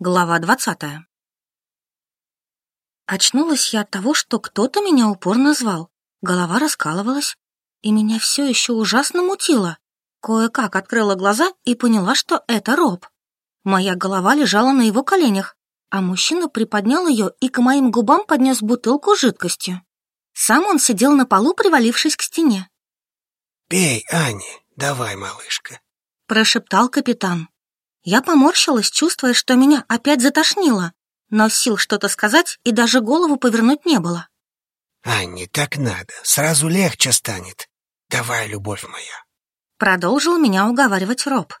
Глава двадцатая. Очнулась я от того, что кто-то меня упорно звал. Голова раскалывалась, и меня все еще ужасно мутило. Кое-как открыла глаза и поняла, что это Роб. Моя голова лежала на его коленях, а мужчина приподнял ее и к моим губам поднес бутылку с жидкостью. Сам он сидел на полу, привалившись к стене. «Пей, Ани, давай, малышка», — прошептал капитан. Я поморщилась, чувствуя, что меня опять затошнило, но сил что-то сказать и даже голову повернуть не было. «Анне, так надо, сразу легче станет. Давай, любовь моя». Продолжил меня уговаривать Роб.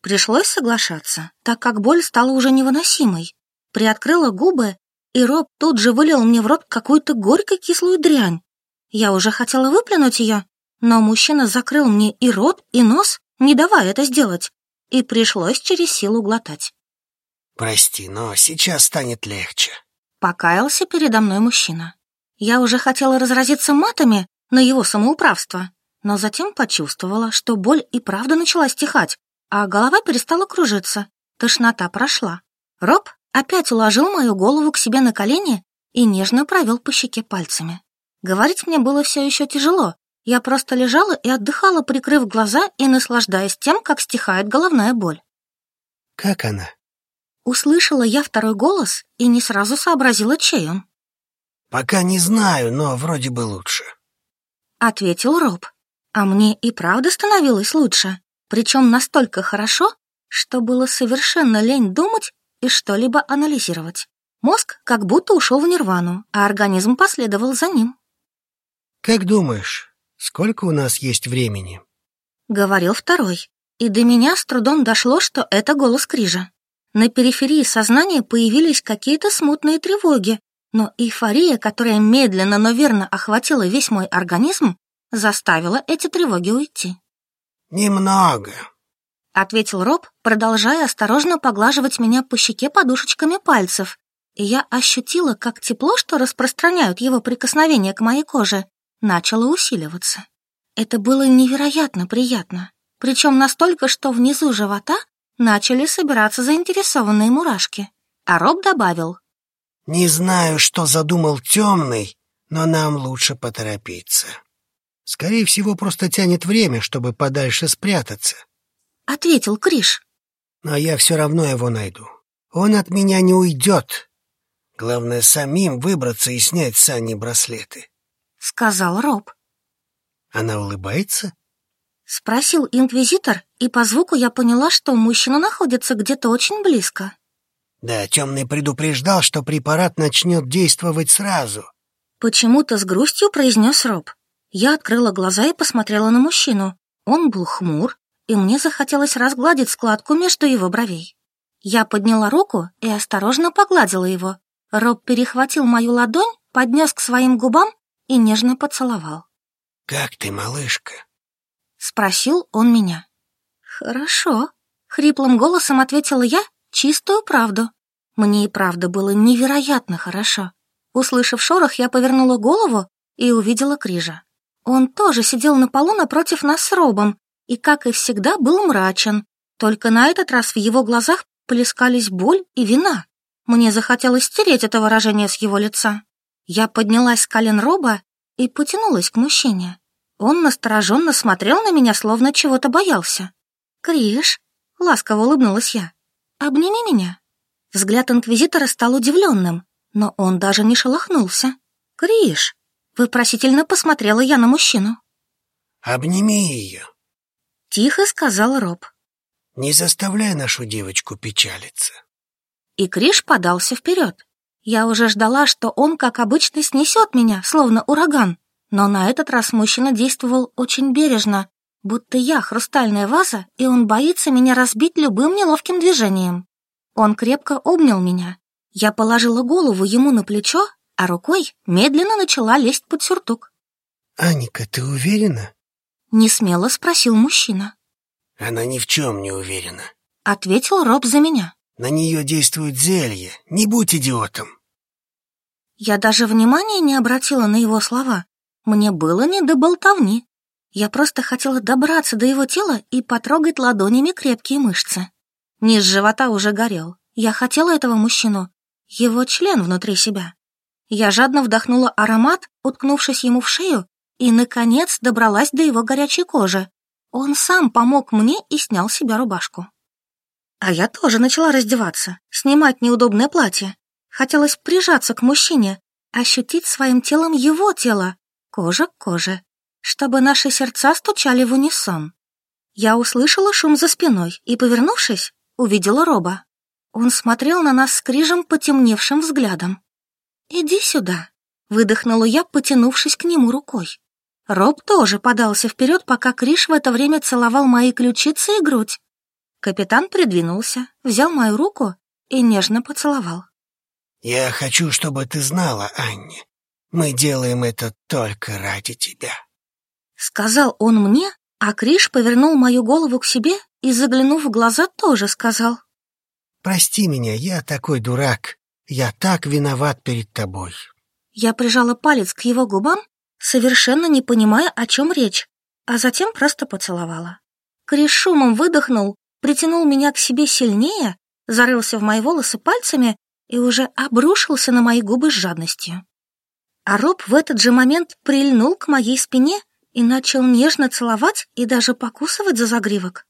Пришлось соглашаться, так как боль стала уже невыносимой. Приоткрыла губы, и Роб тут же вылил мне в рот какую-то горько-кислую дрянь. Я уже хотела выплюнуть ее, но мужчина закрыл мне и рот, и нос, не давая это сделать и пришлось через силу глотать. «Прости, но сейчас станет легче», — покаялся передо мной мужчина. Я уже хотела разразиться матами на его самоуправство, но затем почувствовала, что боль и правда начала стихать, а голова перестала кружиться, тошнота прошла. Роб опять уложил мою голову к себе на колени и нежно провел по щеке пальцами. Говорить мне было все еще тяжело, я просто лежала и отдыхала, прикрыв глаза и наслаждаясь тем, как стихает головная боль. «Как она?» Услышала я второй голос и не сразу сообразила, чей он. «Пока не знаю, но вроде бы лучше», — ответил Роб. А мне и правда становилось лучше, причем настолько хорошо, что было совершенно лень думать и что-либо анализировать. Мозг как будто ушел в нирвану, а организм последовал за ним. «Как думаешь, Сколько у нас есть времени?» Говорил второй, и до меня с трудом дошло, что это голос Крижа. На периферии сознания появились какие-то смутные тревоги, но эйфория, которая медленно, но верно охватила весь мой организм, заставила эти тревоги уйти. «Немного», — ответил Роб, продолжая осторожно поглаживать меня по щеке подушечками пальцев, и я ощутила, как тепло, что распространяют его прикосновения к моей коже, начало усиливаться. Это было невероятно приятно, причем настолько, что внизу живота начали собираться заинтересованные мурашки. А Роб добавил. «Не знаю, что задумал темный, но нам лучше поторопиться. Скорее всего, просто тянет время, чтобы подальше спрятаться», — ответил Криш. «Но я все равно его найду. Он от меня не уйдет. Главное, самим выбраться и снять с Анни браслеты. — сказал Роб. «Она улыбается?» — спросил инквизитор, и по звуку я поняла, что мужчина находится где-то очень близко. «Да, темный предупреждал, что препарат начнет действовать сразу». Почему-то с грустью произнес Роб. Я открыла глаза и посмотрела на мужчину. Он был хмур, и мне захотелось разгладить складку между его бровей. Я подняла руку и осторожно погладила его. Роб перехватил мою ладонь, поднес к своим губам и нежно поцеловал. «Как ты, малышка?» — спросил он меня. «Хорошо», — хриплым голосом ответила я чистую правду. Мне и правда было невероятно хорошо. Услышав шорох, я повернула голову и увидела Крижа. Он тоже сидел на полу напротив нас с Робом и, как и всегда, был мрачен. Только на этот раз в его глазах плескались боль и вина. Мне захотелось стереть это выражение с его лица. Я поднялась с колен Роба и потянулась к мужчине. Он настороженно смотрел на меня, словно чего-то боялся. «Криш», — ласково улыбнулась я, — «обними меня». Взгляд инквизитора стал удивленным, но он даже не шелохнулся. «Криш», — выпросительно посмотрела я на мужчину. «Обними ее», — тихо сказал Роб. «Не заставляй нашу девочку печалиться». И Криш подался вперед. Я уже ждала, что он, как обычно, снесет меня, словно ураган. Но на этот раз мужчина действовал очень бережно, будто я хрустальная ваза, и он боится меня разбить любым неловким движением. Он крепко обнял меня. Я положила голову ему на плечо, а рукой медленно начала лезть под сюртук. «Аника, ты уверена?» — несмело спросил мужчина. «Она ни в чем не уверена», — ответил Роб за меня. На нее действует зелье. Не будь идиотом. Я даже внимания не обратила на его слова. Мне было не до болтовни. Я просто хотела добраться до его тела и потрогать ладонями крепкие мышцы. Низ живота уже горел. Я хотела этого мужчину, его член внутри себя. Я жадно вдохнула аромат, уткнувшись ему в шею, и, наконец, добралась до его горячей кожи. Он сам помог мне и снял с себя рубашку. А я тоже начала раздеваться, снимать неудобное платье. Хотелось прижаться к мужчине, ощутить своим телом его тело, кожа к коже, чтобы наши сердца стучали в унисон. Я услышала шум за спиной и, повернувшись, увидела Роба. Он смотрел на нас с крижем потемневшим взглядом. «Иди сюда», — выдохнула я, потянувшись к нему рукой. Роб тоже подался вперед, пока Криш в это время целовал мои ключицы и грудь. Капитан придвинулся, взял мою руку и нежно поцеловал. «Я хочу, чтобы ты знала, Анни, мы делаем это только ради тебя», — сказал он мне, а Криш повернул мою голову к себе и, заглянув в глаза, тоже сказал. «Прости меня, я такой дурак. Я так виноват перед тобой». Я прижала палец к его губам совершенно не понимая, о чем речь, а затем просто поцеловала. Крис шумом выдохнул, притянул меня к себе сильнее, зарылся в мои волосы пальцами и уже обрушился на мои губы с жадностью. А Роб в этот же момент прильнул к моей спине и начал нежно целовать и даже покусывать за загривок.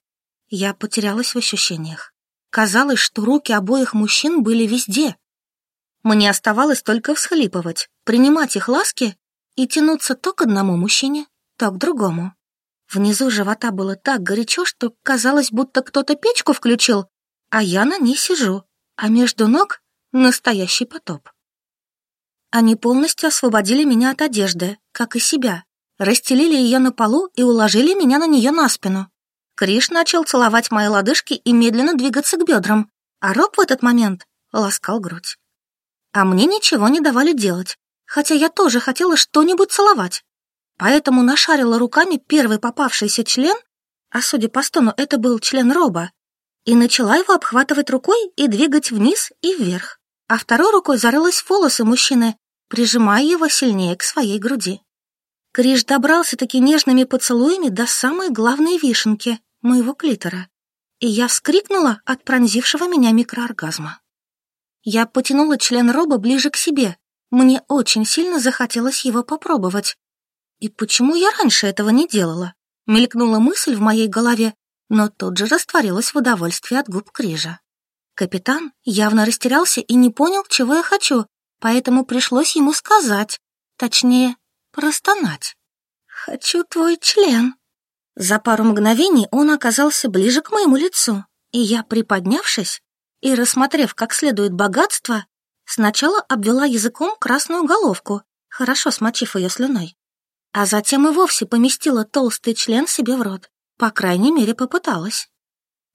Я потерялась в ощущениях. Казалось, что руки обоих мужчин были везде. Мне оставалось только всхлипывать, принимать их ласки и тянуться то к одному мужчине, то к другому. Внизу живота было так горячо, что казалось, будто кто-то печку включил, а я на ней сижу, а между ног настоящий потоп. Они полностью освободили меня от одежды, как и себя, расстелили ее на полу и уложили меня на нее на спину. Криш начал целовать мои лодыжки и медленно двигаться к бедрам, а Роб в этот момент ласкал грудь. А мне ничего не давали делать, хотя я тоже хотела что-нибудь целовать. Поэтому нашарила руками первый попавшийся член, а судя по стону, это был член Роба, и начала его обхватывать рукой и двигать вниз и вверх, а второй рукой зарылась в волосы мужчины, прижимая его сильнее к своей груди. Криш добрался-таки нежными поцелуями до самой главной вишенки моего клитора, и я вскрикнула от пронзившего меня микрооргазма. Я потянула член Роба ближе к себе, мне очень сильно захотелось его попробовать. И почему я раньше этого не делала? Мелькнула мысль в моей голове, но тут же растворилась в удовольствии от губ Крижа. Капитан явно растерялся и не понял, чего я хочу, поэтому пришлось ему сказать, точнее, простонать. «Хочу твой член». За пару мгновений он оказался ближе к моему лицу, и я, приподнявшись и рассмотрев как следует богатство, Сначала обвела языком красную головку, хорошо смочив ее слюной, а затем и вовсе поместила толстый член себе в рот. По крайней мере, попыталась.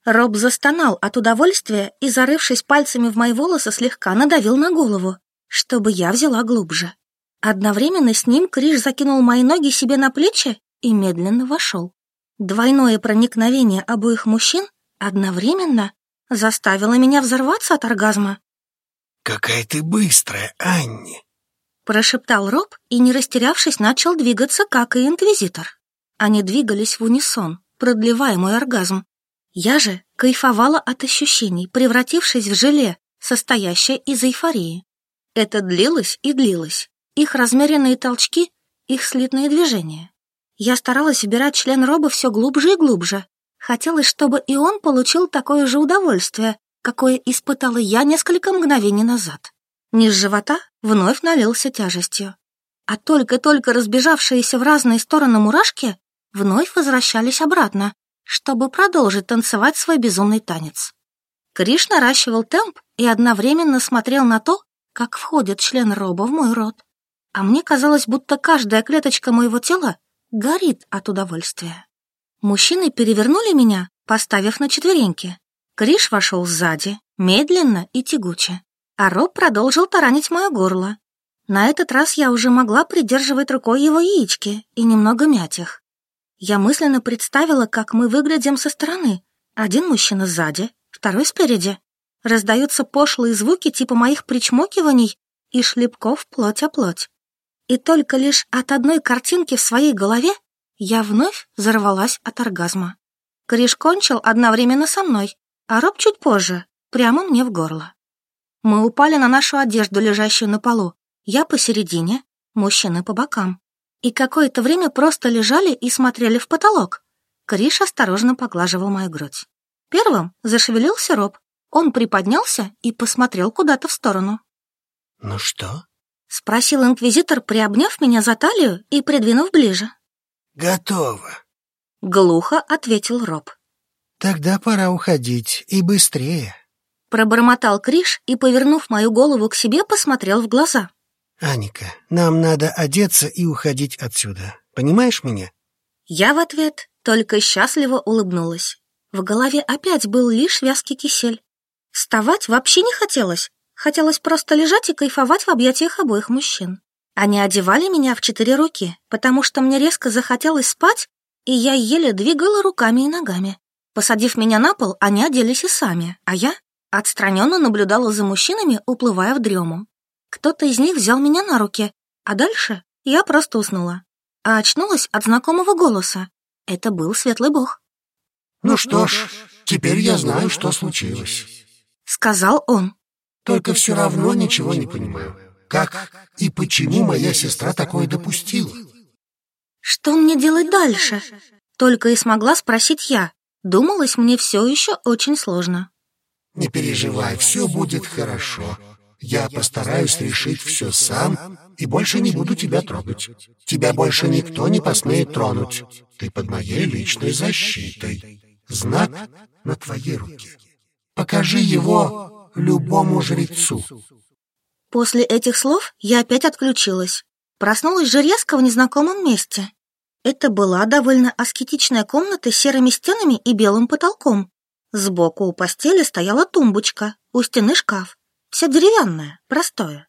Роб застонал от удовольствия и, зарывшись пальцами в мои волосы, слегка надавил на голову, чтобы я взяла глубже. Одновременно с ним Криш закинул мои ноги себе на плечи и медленно вошел. Двойное проникновение обоих мужчин одновременно заставило меня взорваться от оргазма. «Какая ты быстрая, Анни!» Прошептал Роб и, не растерявшись, начал двигаться, как и инквизитор. Они двигались в унисон, продлевая мой оргазм. Я же кайфовала от ощущений, превратившись в желе, состоящее из эйфории. Это длилось и длилось. Их размеренные толчки, их слитные движения. Я старалась убирать член Роба все глубже и глубже. Хотелось, чтобы и он получил такое же удовольствие, какое испытала я несколько мгновений назад. Низ живота вновь налился тяжестью, а только-только разбежавшиеся в разные стороны мурашки вновь возвращались обратно, чтобы продолжить танцевать свой безумный танец. Криш наращивал темп и одновременно смотрел на то, как входит член Роба в мой рот. А мне казалось, будто каждая клеточка моего тела горит от удовольствия. Мужчины перевернули меня, поставив на четвереньки, Криш вошел сзади, медленно и тягуче, а Роб продолжил таранить мое горло. На этот раз я уже могла придерживать рукой его яички и немного мять их. Я мысленно представила, как мы выглядим со стороны. Один мужчина сзади, второй спереди. Раздаются пошлые звуки типа моих причмокиваний и шлепков плоть о плоть. И только лишь от одной картинки в своей голове я вновь взорвалась от оргазма. Криш кончил одновременно со мной, а Роб чуть позже, прямо мне в горло. Мы упали на нашу одежду, лежащую на полу. Я посередине, мужчины по бокам. И какое-то время просто лежали и смотрели в потолок. Криш осторожно поглаживал мою грудь. Первым зашевелился Роб. Он приподнялся и посмотрел куда-то в сторону. «Ну что?» — спросил инквизитор, приобняв меня за талию и придвинув ближе. «Готово», — глухо ответил Роб. «Тогда пора уходить, и быстрее». Пробормотал Криш и, повернув мою голову к себе, посмотрел в глаза. «Аника, нам надо одеться и уходить отсюда. Понимаешь меня?» Я в ответ только счастливо улыбнулась. В голове опять был лишь вязкий кисель. Вставать вообще не хотелось. Хотелось просто лежать и кайфовать в объятиях обоих мужчин. Они одевали меня в четыре руки, потому что мне резко захотелось спать, и я еле двигала руками и ногами. Посадив меня на пол, они оделись и сами, а я отстраненно наблюдала за мужчинами, уплывая в дрему. Кто-то из них взял меня на руки, а дальше я просто уснула. А очнулась от знакомого голоса. Это был светлый бог. «Ну что ж, теперь я знаю, что случилось», — сказал он. «Только все равно ничего не понимаю. Как и почему моя сестра такое допустила?» «Что мне делать дальше?» Только и смогла спросить я. Думалось мне все еще очень сложно. «Не переживай, все будет хорошо. Я постараюсь решить все сам и больше не буду тебя трогать. Тебя больше никто не посмеет тронуть. Ты под моей личной защитой. Знак на твоей руке. Покажи его любому жрецу». После этих слов я опять отключилась. Проснулась же резко в незнакомом месте. Это была довольно аскетичная комната с серыми стенами и белым потолком. Сбоку у постели стояла тумбочка, у стены шкаф. Вся деревянная, простое.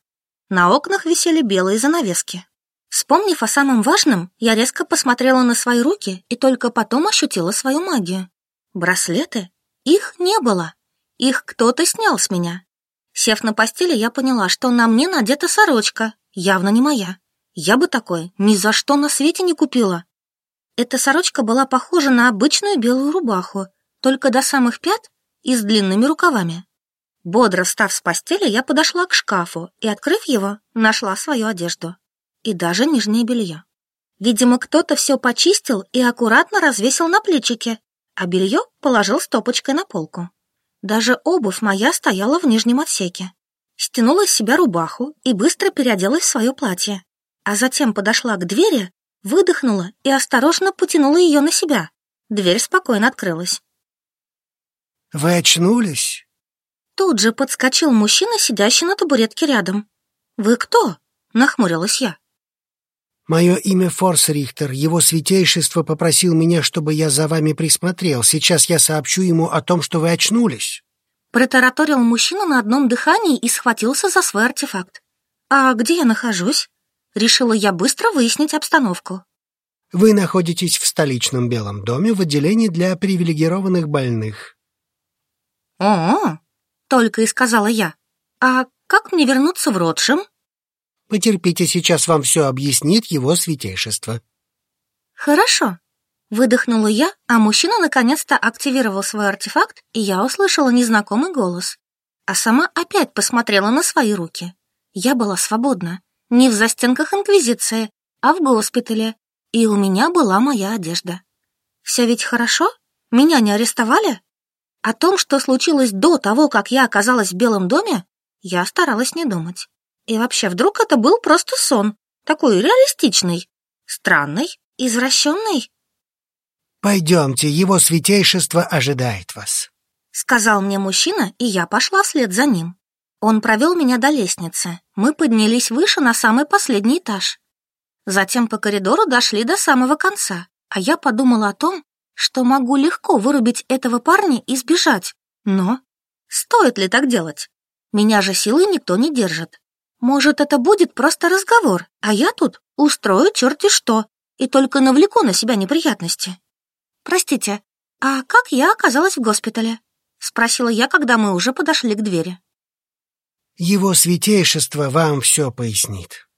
На окнах висели белые занавески. Вспомнив о самом важном, я резко посмотрела на свои руки и только потом ощутила свою магию. Браслеты? Их не было. Их кто-то снял с меня. Сев на постели, я поняла, что на мне надета сорочка, явно не моя. Я бы такое ни за что на свете не купила. Эта сорочка была похожа на обычную белую рубаху, только до самых пят и с длинными рукавами. Бодро встав с постели, я подошла к шкафу и, открыв его, нашла свою одежду. И даже нижнее белье. Видимо, кто-то все почистил и аккуратно развесил на плечике, а белье положил стопочкой на полку. Даже обувь моя стояла в нижнем отсеке. Стянула с себя рубаху и быстро переоделась в свое платье а затем подошла к двери, выдохнула и осторожно потянула ее на себя. Дверь спокойно открылась. «Вы очнулись?» Тут же подскочил мужчина, сидящий на табуретке рядом. «Вы кто?» — нахмурилась я. «Мое имя Форс Рихтер. Его святейшество попросил меня, чтобы я за вами присмотрел. Сейчас я сообщу ему о том, что вы очнулись». Протараторил мужчина на одном дыхании и схватился за свой артефакт. «А где я нахожусь?» Решила я быстро выяснить обстановку. Вы находитесь в столичном Белом доме в отделении для привилегированных больных. О, только и сказала я. А как мне вернуться в Ротшим? Потерпите, сейчас вам все объяснит его святейшество. Хорошо. Выдохнула я, а мужчина наконец-то активировал свой артефакт, и я услышала незнакомый голос. А сама опять посмотрела на свои руки. Я была свободна. Не в застенках Инквизиции, а в госпитале, и у меня была моя одежда. Все ведь хорошо? Меня не арестовали? О том, что случилось до того, как я оказалась в Белом доме, я старалась не думать. И вообще, вдруг это был просто сон, такой реалистичный, странный, извращенный. «Пойдемте, его святейшество ожидает вас», — сказал мне мужчина, и я пошла вслед за ним. Он провел меня до лестницы. Мы поднялись выше на самый последний этаж. Затем по коридору дошли до самого конца, а я подумала о том, что могу легко вырубить этого парня и сбежать. Но стоит ли так делать? Меня же силой никто не держит. Может, это будет просто разговор, а я тут устрою черти что и только навлеку на себя неприятности. Простите, а как я оказалась в госпитале? Спросила я, когда мы уже подошли к двери. Его святейшество вам все пояснит.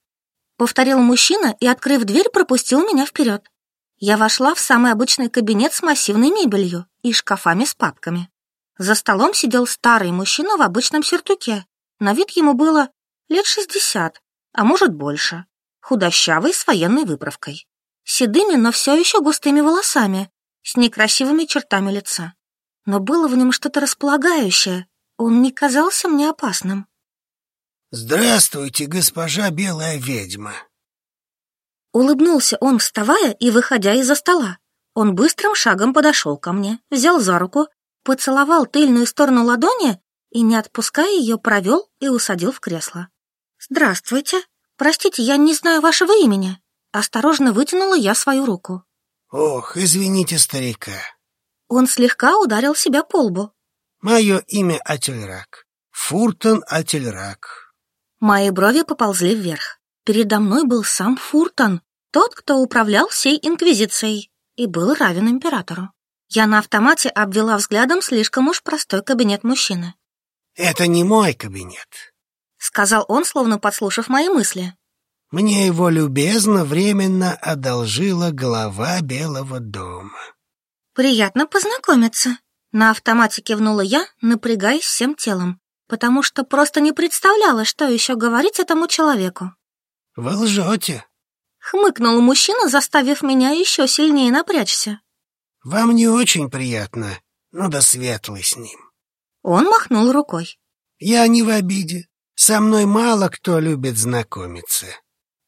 Повторил мужчина и, открыв дверь, пропустил меня вперед. Я вошла в самый обычный кабинет с массивной мебелью и шкафами с папками. За столом сидел старый мужчина в обычном сюртуке. На вид ему было лет шестьдесят, а может больше. Худощавый с военной выправкой. Седыми, но все еще густыми волосами, с некрасивыми чертами лица. Но было в нем что-то располагающее. Он не казался мне опасным. «Здравствуйте, госпожа белая ведьма!» Улыбнулся он, вставая и выходя из-за стола. Он быстрым шагом подошел ко мне, взял за руку, поцеловал тыльную сторону ладони и, не отпуская ее, провел и усадил в кресло. «Здравствуйте. Простите, я не знаю вашего имени». Осторожно вытянула я свою руку. «Ох, извините старика». Он слегка ударил себя по лбу. «Мое имя Ательрак. Фуртон Ательрак». Мои брови поползли вверх. Передо мной был сам Фуртон, тот, кто управлял всей Инквизицией и был равен императору. Я на автомате обвела взглядом слишком уж простой кабинет мужчины. «Это не мой кабинет», — сказал он, словно подслушав мои мысли. «Мне его любезно временно одолжила глава Белого дома». «Приятно познакомиться», — на автомате кивнула я, напрягаясь всем телом потому что просто не представляла, что еще говорить этому человеку. «Вы лжете», — хмыкнул мужчина, заставив меня еще сильнее напрячься. «Вам не очень приятно, но да светлый с ним». Он махнул рукой. «Я не в обиде. Со мной мало кто любит знакомиться».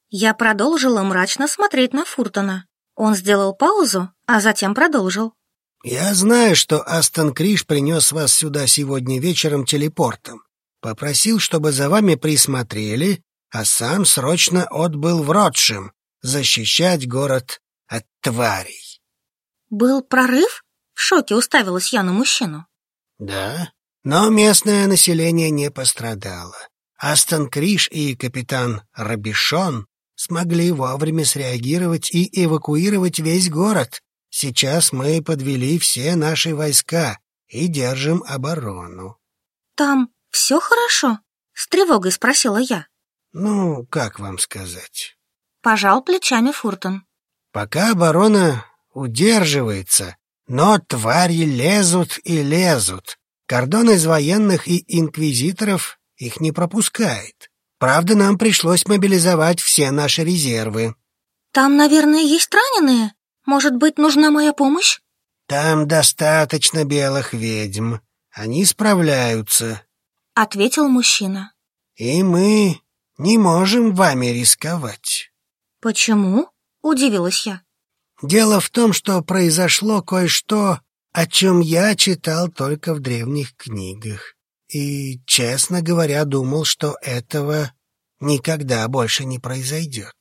Я продолжила мрачно смотреть на Фуртона. Он сделал паузу, а затем продолжил. «Я знаю, что Астон Криш принес вас сюда сегодня вечером телепортом. Попросил, чтобы за вами присмотрели, а сам срочно отбыл в Ротшим защищать город от тварей». «Был прорыв?» — в шоке уставилась я на мужчину. «Да, но местное население не пострадало. Астон Криш и капитан Рабишон смогли вовремя среагировать и эвакуировать весь город, Сейчас мы подвели все наши войска и держим оборону. Там все хорошо? С тревогой спросила я. Ну, как вам сказать? Пожал плечами Фуртон. Пока оборона удерживается, но твари лезут и лезут. Кордон из военных и инквизиторов их не пропускает. Правда, нам пришлось мобилизовать все наши резервы. Там, наверное, есть раненые? Может быть, нужна моя помощь? Там достаточно белых ведьм. Они справляются, — ответил мужчина. И мы не можем вами рисковать. Почему? — удивилась я. Дело в том, что произошло кое-что, о чем я читал только в древних книгах. И, честно говоря, думал, что этого никогда больше не произойдет.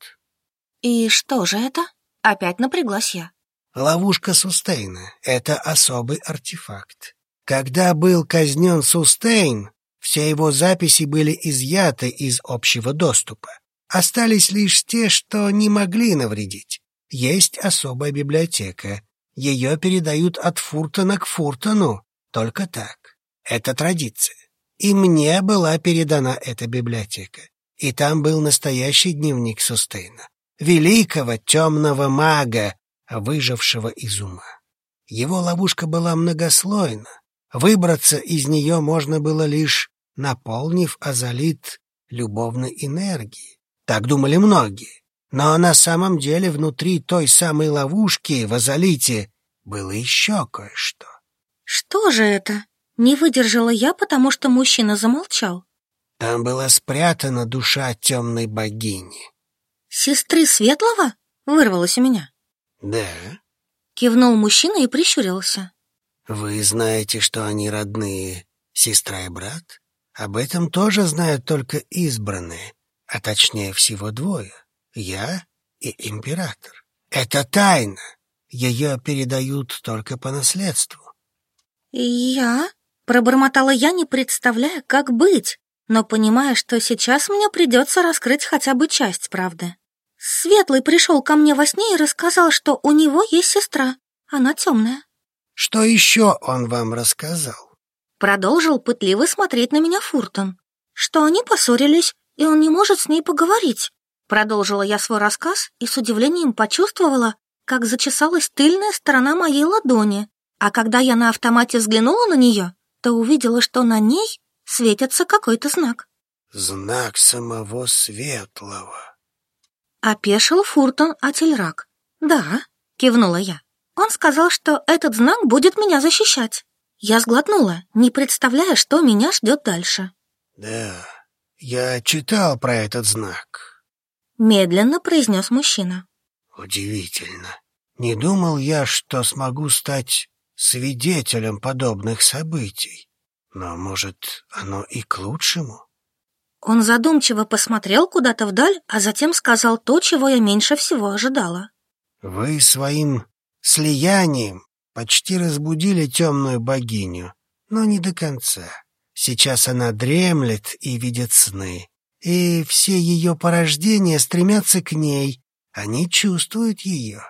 И что же это? Опять напряглась я. Ловушка Сустейна — это особый артефакт. Когда был казнен Сустейн, все его записи были изъяты из общего доступа. Остались лишь те, что не могли навредить. Есть особая библиотека. Ее передают от Фуртона к Фуртону. Только так. Это традиция. И мне была передана эта библиотека. И там был настоящий дневник Сустейна великого темного мага, выжившего из ума. Его ловушка была многослойна. Выбраться из нее можно было лишь наполнив азолит любовной энергией. Так думали многие. Но на самом деле внутри той самой ловушки в азолите было еще кое-что. «Что же это?» Не выдержала я, потому что мужчина замолчал. Там была спрятана душа темной богини. «Сестры Светлого?» — вырвалось у меня. «Да». Кивнул мужчина и прищурился. «Вы знаете, что они родные, сестра и брат? Об этом тоже знают только избранные, а точнее всего двое. Я и император. Это тайна. Ее передают только по наследству». «Я?» — пробормотала я, не представляя, как быть, но понимая, что сейчас мне придется раскрыть хотя бы часть правды. Светлый пришел ко мне во сне и рассказал, что у него есть сестра. Она темная. Что еще он вам рассказал? Продолжил пытливо смотреть на меня Фуртон. Что они поссорились, и он не может с ней поговорить. Продолжила я свой рассказ и с удивлением почувствовала, как зачесалась тыльная сторона моей ладони. А когда я на автомате взглянула на нее, то увидела, что на ней светится какой-то знак. «Знак самого светлого». Опешил Фуртон Ательрак. «Да», — кивнула я. «Он сказал, что этот знак будет меня защищать». Я сглотнула, не представляя, что меня ждет дальше. «Да, я читал про этот знак», — медленно произнес мужчина. «Удивительно. Не думал я, что смогу стать свидетелем подобных событий. Но, может, оно и к лучшему?» Он задумчиво посмотрел куда-то вдаль, а затем сказал то, чего я меньше всего ожидала. «Вы своим слиянием почти разбудили темную богиню, но не до конца. Сейчас она дремлет и видит сны, и все ее порождения стремятся к ней, они чувствуют ее».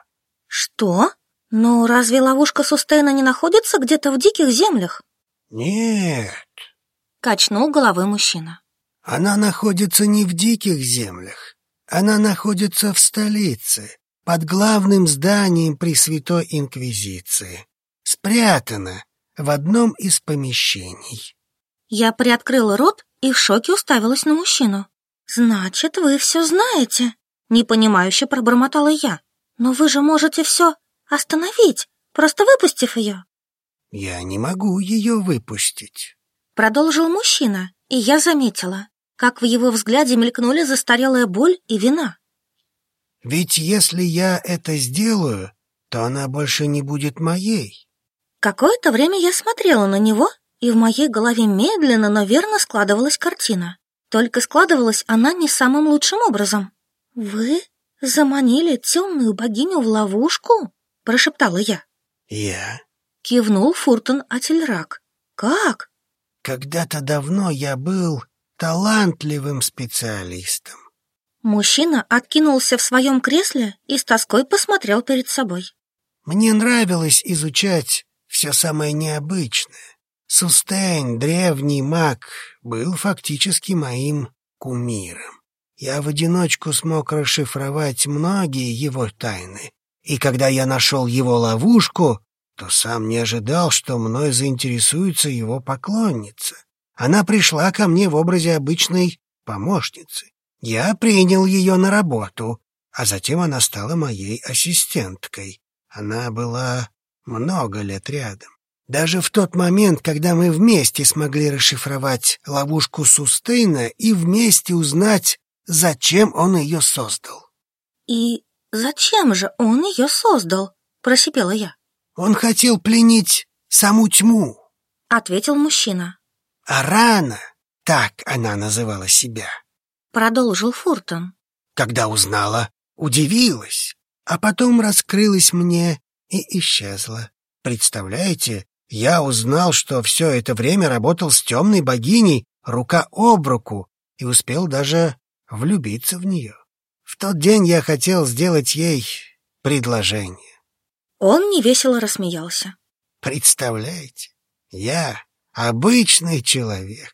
«Что? Но разве ловушка Сустейна не находится где-то в диких землях?» «Нет», — качнул головой мужчина. «Она находится не в диких землях, она находится в столице, под главным зданием Пресвятой Инквизиции, спрятана в одном из помещений. Я приоткрыла рот и в шоке уставилась на мужчину. «Значит, вы все знаете?» Непонимающе пробормотала я. «Но вы же можете все остановить, просто выпустив ее». «Я не могу ее выпустить», — продолжил мужчина, и я заметила, как в его взгляде мелькнули застарелая боль и вина. Ведь если я это сделаю, то она больше не будет моей. Какое-то время я смотрела на него, и в моей голове медленно, но верно складывалась картина. Только складывалась она не самым лучшим образом. «Вы заманили темную богиню в ловушку?» — прошептала я. «Я?» — кивнул Фуртон Ательрак. «Как?» «Когда-то давно я был талантливым специалистом. Мужчина откинулся в своем кресле и с тоской посмотрел перед собой. Мне нравилось изучать все самое необычное. Сустейн, древний маг, был фактически моим кумиром. Я в одиночку смог расшифровать многие его тайны. И когда я нашел его ловушку, то сам не ожидал, что мной заинтересуется его поклонница. Она пришла ко мне в образе обычной помощницы. Я принял ее на работу, а затем она стала моей ассистенткой. Она была много лет рядом. Даже в тот момент, когда мы вместе смогли расшифровать ловушку Сустейна и вместе узнать, зачем он ее создал. «И зачем же он ее создал?» — просипела я. «Он хотел пленить саму тьму», — ответил мужчина. «А рано, так она называла себя, продолжил Фуртон. Когда узнала, удивилась, а потом раскрылась мне и исчезла. Представляете, я узнал, что все это время работал с темной богиней рука об руку и успел даже влюбиться в нее. В тот день я хотел сделать ей предложение. Он невесело рассмеялся. Представляете, я, обычный человек,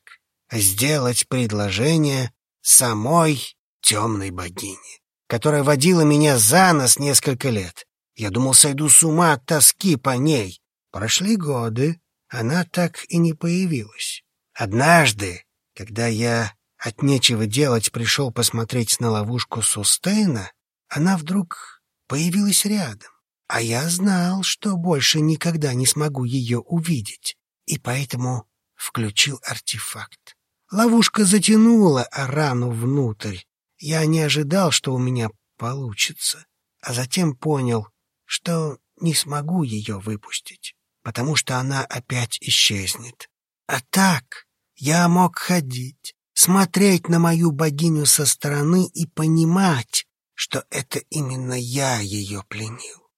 сделать предложение самой темной богини, которая водила меня за нос несколько лет. Я думал, сойду с ума от тоски по ней. Прошли годы, она так и не появилась. Однажды, когда я от нечего делать пришел посмотреть на ловушку Сустейна, она вдруг появилась рядом. А я знал, что больше никогда не смогу ее увидеть, и поэтому включил артефакт. Ловушка затянула рану внутрь. Я не ожидал, что у меня получится, а затем понял, что не смогу ее выпустить, потому что она опять исчезнет. А так я мог ходить, смотреть на мою богиню со стороны и понимать, что это именно я ее пленил.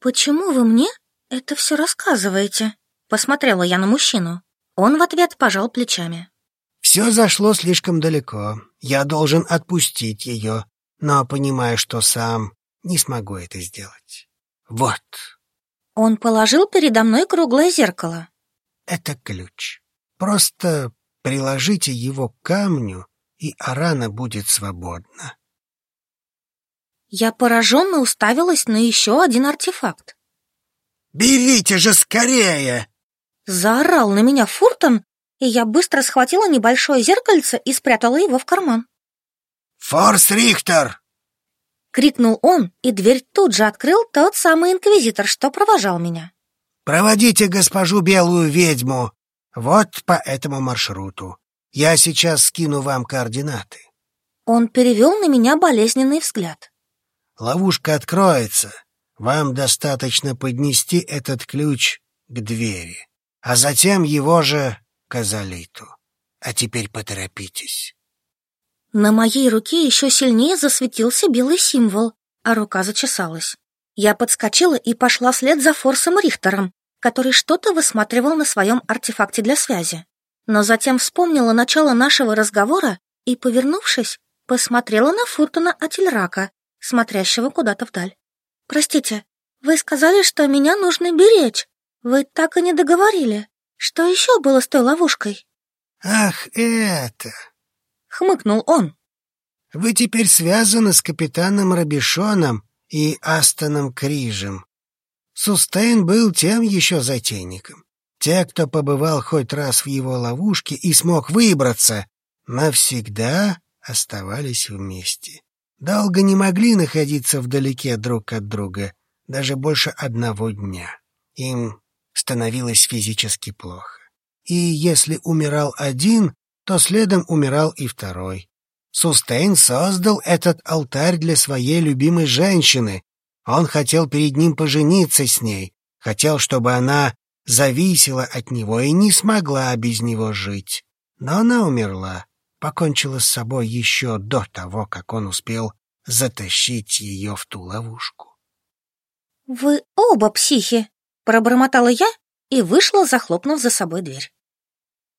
«Почему вы мне это все рассказываете?» Посмотрела я на мужчину. Он в ответ пожал плечами. Все зашло слишком далеко. Я должен отпустить ее, но понимаю, что сам не смогу это сделать. Вот. Он положил передо мной круглое зеркало. Это ключ. Просто приложите его к камню, и Арана будет свободна. Я пораженно уставилась на еще один артефакт. «Берите же скорее!» Заорал на меня Фуртон, и я быстро схватила небольшое зеркальце и спрятала его в карман. «Форс Рихтер!» Крикнул он, и дверь тут же открыл тот самый инквизитор, что провожал меня. «Проводите госпожу белую ведьму вот по этому маршруту. Я сейчас скину вам координаты». Он перевел на меня болезненный взгляд. «Ловушка откроется. Вам достаточно поднести этот ключ к двери, а затем его же к Азалиту. А теперь поторопитесь». На моей руке еще сильнее засветился белый символ, а рука зачесалась. Я подскочила и пошла вслед за Форсом Рихтером, который что-то высматривал на своем артефакте для связи. Но затем вспомнила начало нашего разговора и, повернувшись, посмотрела на Фуртона Ательрака, смотрящего куда-то вдаль. «Простите, вы сказали, что меня нужно беречь. Вы так и не договорили. Что еще было с той ловушкой?» «Ах, это...» хмыкнул он. Вы теперь связаны с капитаном Рабишоном и Астоном Крижем. Сустейн был тем еще затейником. Те, кто побывал хоть раз в его ловушке и смог выбраться, навсегда оставались вместе. Долго не могли находиться вдалеке друг от друга, даже больше одного дня. Им становилось физически плохо. И если умирал один, то следом умирал и второй. Сустейн создал этот алтарь для своей любимой женщины. Он хотел перед ним пожениться с ней, хотел, чтобы она зависела от него и не смогла без него жить. Но она умерла, покончила с собой еще до того, как он успел затащить ее в ту ловушку. «Вы оба психи!» — пробормотала я и вышла, захлопнув за собой дверь.